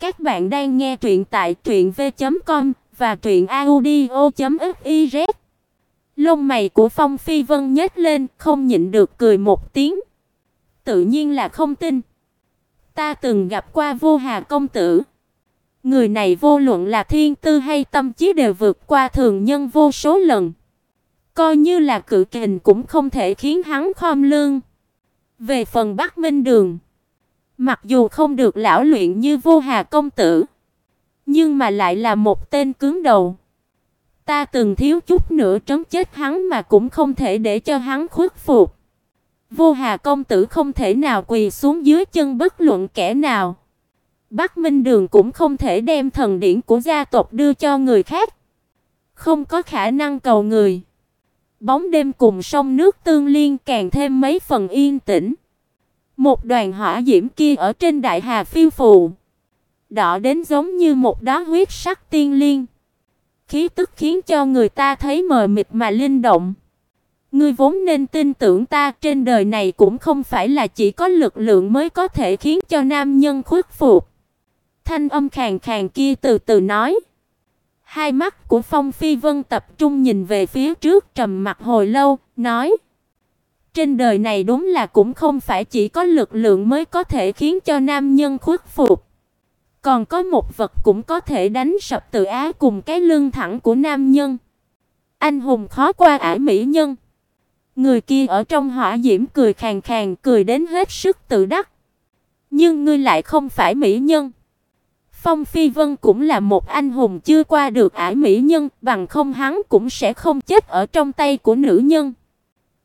Các bạn đang nghe truyện tại truyệnv.com và truyệnaudio.fiz. Lông mày của Phong Phi Vân nhếch lên, không nhịn được cười một tiếng. Tự nhiên là không tin. Ta từng gặp qua Vô Hà công tử. Người này vô luận là thiên tư hay tâm trí đều vượt qua thường nhân vô số lần. Coi như là cự kình cũng không thể khiến hắn khom lưng. Về phần Bắc Minh Đường, mặc dù không được lão luyện như Vô Hà công tử, nhưng mà lại là một tên cứng đầu. Ta từng thiếu chút nữa trấn chết hắn mà cũng không thể để cho hắn khuất phục. Vô Hà công tử không thể nào quỳ xuống dưới chân bất luận kẻ nào. Bắc Minh Đường cũng không thể đem thần điển của gia tộc đưa cho người khác. Không có khả năng cầu người. Bóng đêm cùng sông nước tương liên càng thêm mấy phần yên tĩnh. Một đoàn hỏa diễm kia ở trên đại hà phiêu phù, đỏ đến giống như một đóa huyết sắc tiên liên. Khí tức khiến cho người ta thấy mờ mịt mà linh động. Ngươi vốn nên tin tưởng ta, trên đời này cũng không phải là chỉ có lực lượng mới có thể khiến cho nam nhân khuất phục. Thanh âm khàn khàn kia từ từ nói. Hai mắt của Phong Phi Vân tập trung nhìn về phía trước, trầm mặt hồi lâu, nói: "Trên đời này đúng là cũng không phải chỉ có lực lượng mới có thể khiến cho nam nhân khuất phục. Còn có một vật cũng có thể đánh sập tự á cùng cái lưng thẳng của nam nhân. Anh hùng khó qua ải mỹ nhân." Người kia ở trong hỏa diễm cười khàn khàn, cười đến hết sức tự đắc. "Nhưng ngươi lại không phải mỹ nhân." Phong Phi Vân cũng là một anh hùng chưa qua được ải mỹ nhân, bằng không hắn cũng sẽ không chết ở trong tay của nữ nhân.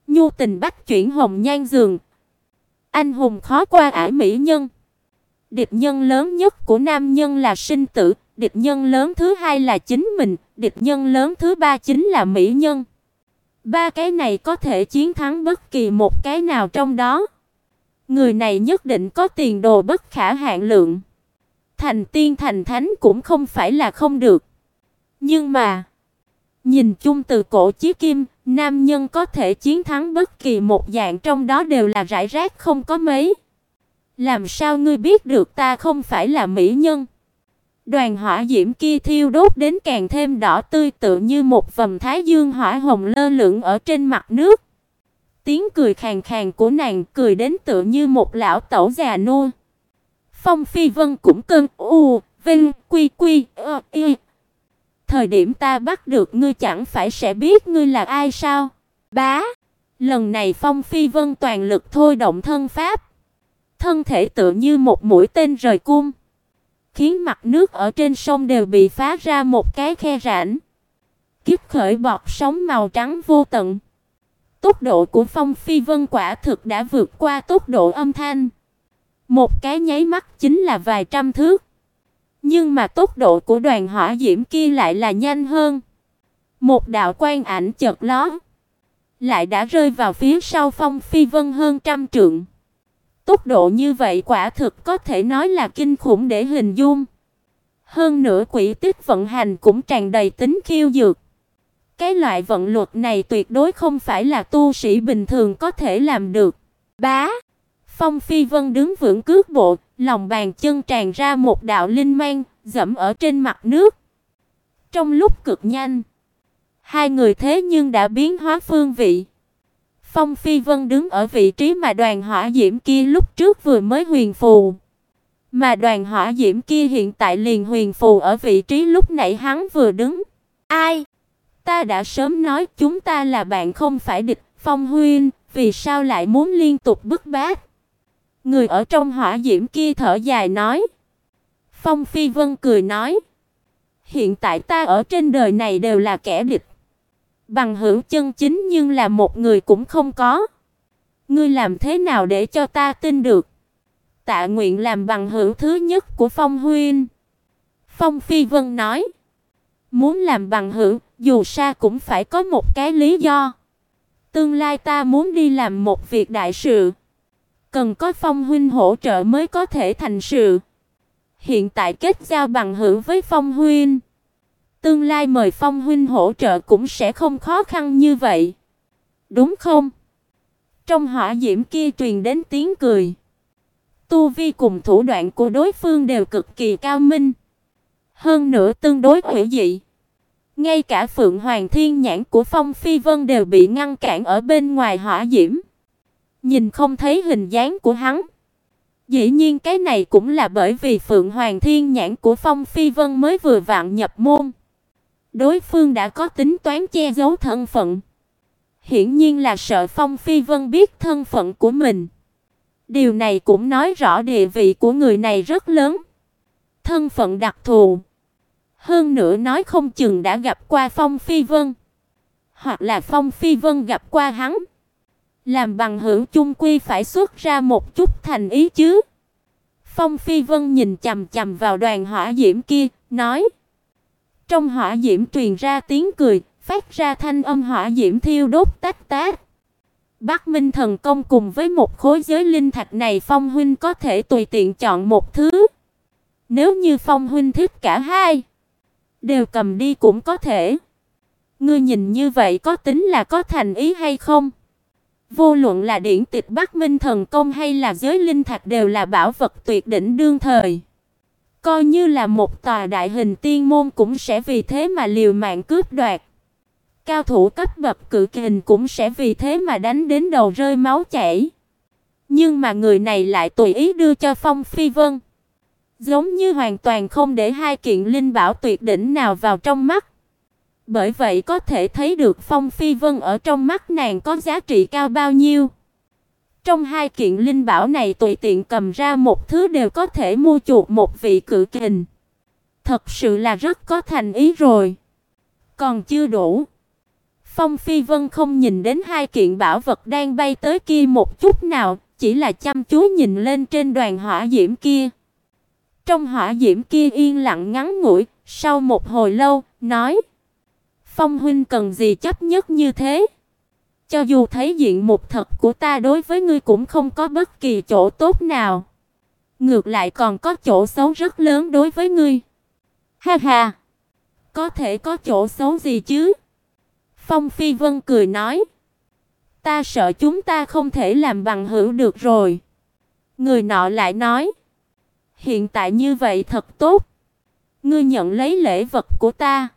Nhu tình bắt chuyển hồng nhan giường. Anh hùng khó qua ải mỹ nhân. Địch nhân lớn nhất của nam nhân là sinh tử, địch nhân lớn thứ hai là chính mình, địch nhân lớn thứ ba chính là mỹ nhân. Ba cái này có thể chiến thắng bất kỳ một cái nào trong đó. Người này nhất định có tiền đồ bất khả hạn lượng thành tiên thành thánh cũng không phải là không được. Nhưng mà, nhìn chung từ cổ chí kim, nam nhân có thể chiến thắng bất kỳ một dạng trong đó đều là rải rác không có mấy. Làm sao ngươi biết được ta không phải là mỹ nhân? Đoàn hỏa diễm kia thiêu đốt đến càng thêm đỏ tươi tựa như một vầng thái dương hỏa hồng lơ lửng ở trên mặt nước. Tiếng cười khàn khàn của nàng cười đến tựa như một lão tẩu già nua. Phong Phi Vân cũng cơn u, vinh, quy quy, ơ, y. Thời điểm ta bắt được ngươi chẳng phải sẽ biết ngươi là ai sao? Bá. Lần này Phong Phi Vân toàn lực thôi động thân pháp. Thân thể tựa như một mũi tên rời cung, khiến mặt nước ở trên sông đều bị phá ra một cái khe rãnh. Kiếp khởi bọt sóng màu trắng vô tận. Tốc độ của Phong Phi Vân quả thực đã vượt qua tốc độ âm thanh. Một cái nháy mắt chính là vài trăm thước. Nhưng mà tốc độ của đoàn hỏa diễm kia lại là nhanh hơn. Một đạo quang ảnh chợt lóe, lại đã rơi vào phía sau Phong Phi Vân hơn trăm trượng. Tốc độ như vậy quả thực có thể nói là kinh khủng để hình dung. Hơn nữa quỷ tích vận hành cũng tràn đầy tính khiêu dược. Cái loại vận luật này tuyệt đối không phải là tu sĩ bình thường có thể làm được. Bá Phong Phi Vân đứng vững cước bộ, lòng bàn chân tràn ra một đạo linh mang, dẫm ở trên mặt nước. Trong lúc cực nhanh, hai người thế nhưng đã biến hóa phương vị. Phong Phi Vân đứng ở vị trí mà đoàn hỏa diễm kia lúc trước vừa mới huyền phù. Mà đoàn hỏa diễm kia hiện tại liền huyền phù ở vị trí lúc nãy hắn vừa đứng. Ai? Ta đã sớm nói chúng ta là bạn không phải địch, Phong Huynh, vì sao lại muốn liên tục bức bát? Người ở trong hỏa diễm kia thở dài nói. Phong Phi Vân cười nói, hiện tại ta ở trên đời này đều là kẻ địch. Bằng hữu chân chính nhưng là một người cũng không có. Ngươi làm thế nào để cho ta tin được? Tạ nguyện làm bằng hữu thứ nhất của Phong Huynh. Phong Phi Vân nói, muốn làm bằng hữu, dù sao cũng phải có một cái lý do. Tương lai ta muốn đi làm một việc đại sự cần có Phong huynh hỗ trợ mới có thể thành sự. Hiện tại kết giao bằng hữu với Phong huynh, tương lai mời Phong huynh hỗ trợ cũng sẽ không khó khăn như vậy. Đúng không? Trong hỏa diễm kia truyền đến tiếng cười. Tu vi cùng thủ đoạn của đối phương đều cực kỳ cao minh, hơn nữa tương đối hữu dị. Ngay cả Phượng Hoàng Thiên nhãn của Phong Phi Vân đều bị ngăn cản ở bên ngoài hỏa diễm, nhìn không thấy hình dáng của hắn. Dĩ nhiên cái này cũng là bởi vì Phượng Hoàng Thiên nhãn của Phong Phi Vân mới vừa vặn nhập môn. Đối phương đã có tính toán che giấu thân phận. Hiển nhiên là sợ Phong Phi Vân biết thân phận của mình. Điều này cũng nói rõ địa vị của người này rất lớn. Thân phận đặc thù. Hơn nữa nói không chừng đã gặp qua Phong Phi Vân, hoặc là Phong Phi Vân gặp qua hắn. Làm bằng hữu chung quy phải xuất ra một chút thành ý chứ. Phong Phi Vân nhìn chằm chằm vào đoàn hỏa diễm kia, nói: Trong hỏa diễm truyền ra tiếng cười, phát ra thanh âm hỏa diễm thiêu đốt tách tách. Bắc Minh thần công cùng với một khối giới linh thạch này Phong huynh có thể tùy tiện chọn một thứ. Nếu như Phong huynh thích cả hai, đều cầm đi cũng có thể. Ngươi nhìn như vậy có tính là có thành ý hay không? Vô luận là điển tịch Bắc Minh thần công hay là giới linh thạch đều là bảo vật tuyệt đỉnh đương thời. Coi như là một tòa đại hình tiên môn cũng sẽ vì thế mà liều mạng cướp đoạt. Cao thủ cấp bậc cự kình cũng sẽ vì thế mà đánh đến đầu rơi máu chảy. Nhưng mà người này lại tùy ý đưa cho Phong Phi Vân, giống như hoàn toàn không để hai kiện linh bảo tuyệt đỉnh nào vào trong mắt. Bởi vậy có thể thấy được Phong Phi Vân ở trong mắt nàng có giá trị cao bao nhiêu. Trong hai kiện linh bảo này tùy tiện cầm ra một thứ đều có thể mua chuộc một vị cự kình. Thật sự là rất có thành ý rồi. Còn chưa đủ. Phong Phi Vân không nhìn đến hai kiện bảo vật đang bay tới kia một chút nào, chỉ là chăm chú nhìn lên trên đoàn hỏa diễm kia. Trong hỏa diễm kia yên lặng ngắn ngủi, sau một hồi lâu, nói: "Phong huynh cần gì chấp nhất như thế? Cho dù thấy diện mục thật của ta đối với ngươi cũng không có bất kỳ chỗ tốt nào, ngược lại còn có chỗ xấu rất lớn đối với ngươi." Ha ha, có thể có chỗ xấu gì chứ? Phong Phi Vân cười nói, ta sợ chúng ta không thể làm bằng hữu được rồi. Người nọ lại nói, hiện tại như vậy thật tốt. Ngươi nhận lấy lễ vật của ta.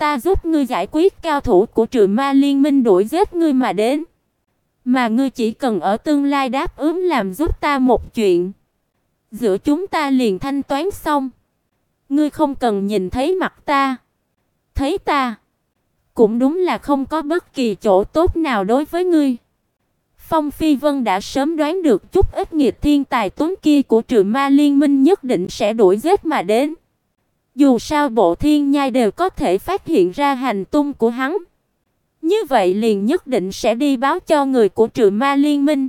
Ta giúp ngươi giải quyết cao thủ của Trừ Ma Liên Minh đuổi giết ngươi mà đến. Mà ngươi chỉ cần ở tương lai đáp ứng làm giúp ta một chuyện. Giữa chúng ta liền thanh toán xong. Ngươi không cần nhìn thấy mặt ta. Thấy ta cũng đúng là không có bất kỳ chỗ tốt nào đối với ngươi. Phong Phi Vân đã sớm đoán được chút ít nghiệt thiên tài tuấn kia của Trừ Ma Liên Minh nhất định sẽ đuổi giết mà đến. Dù sao bộ thiên nhai đều có thể phát hiện ra hành tung của hắn. Như vậy liền nhất định sẽ đi báo cho người của Trừ Ma Liên Minh.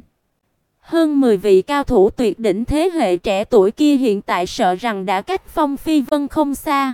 Hơn 10 vị cao thủ tuyệt đỉnh thế hệ trẻ tuổi kia hiện tại sợ rằng đã cách Phong Phi Vân không xa.